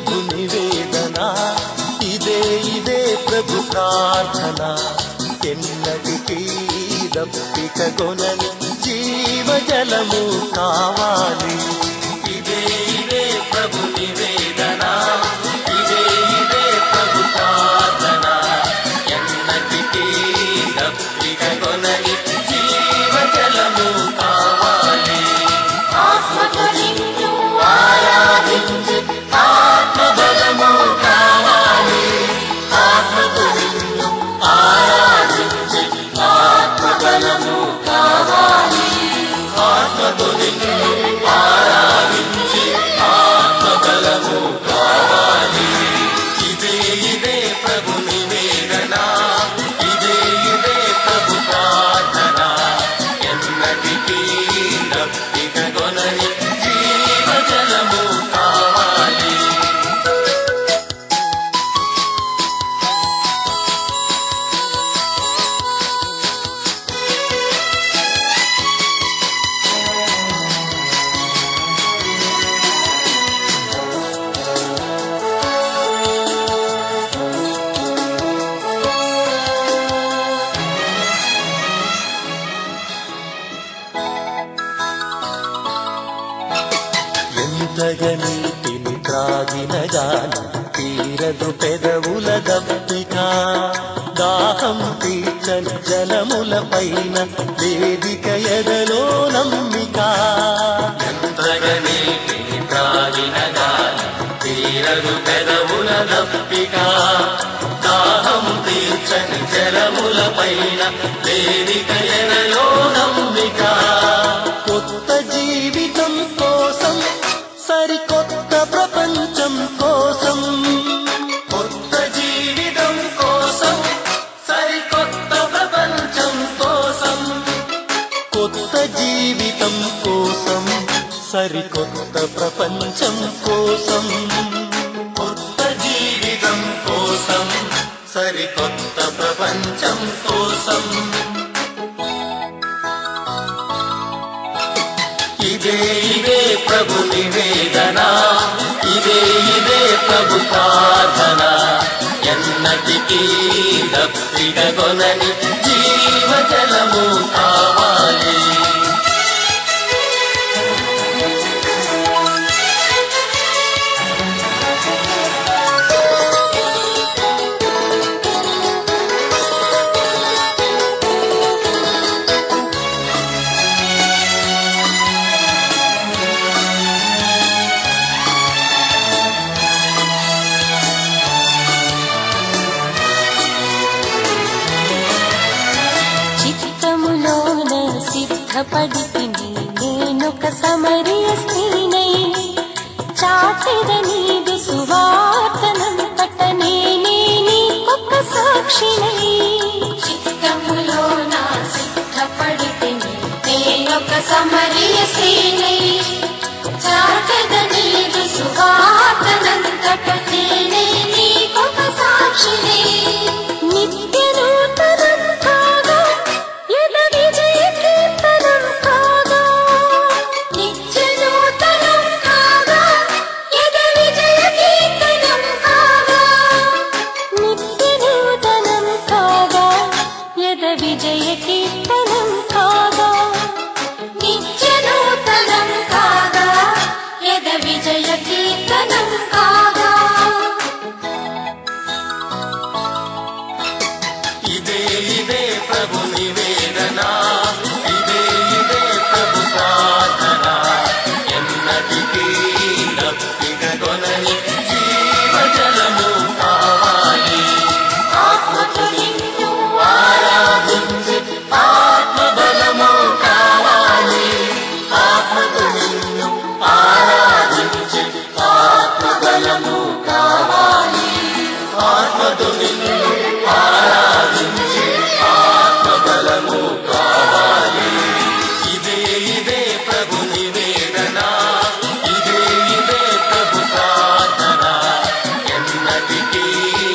ప్రభు నివేదన. ఇదే ఇదే ప్రభు ప్రార్థన. ఎన్నటికీ దప్పిక కొనని జీవజలము కావాలి. ఇదే ఇదే ప్రభు ఎంతగా నీటిని త్రాగిన గాని తీరదు పెదవుల దప్పిక. దాహం తీర్చని జలముల పైన వేదిక ఎదలో నమ్మిక ఎంతగా నీటిని త్రాగిన గాని తీరదు పెదవుల దప్పిక. దాహం తీర్చని జలముల పైన వేదిక ఎదలో నమ్మికా సరికొత్త ప్రపంచం కోసం కొత్త జీవితం కోసం సరికొత్త ప్రపంచం కోసం. ఇదే ఇదే ప్రభు నివేదన ఇదే ఇదే ప్రభు ప్రార్థన. ఎన్నటికీ దప్పిక సిద్ధపడితిని నేనొక సమరియ స్త్రీనై. చాటిద నీదు సువార్తనంతట నేనే నీకొక్క సాక్షినై. చిత్తములో నా సిద్ధపడితిని నేనొక సమరియ స్త్రీనై. చాటిద నీదు సువార్తనంతట నేనే నీకొక సాక్షినై. traveling. Hare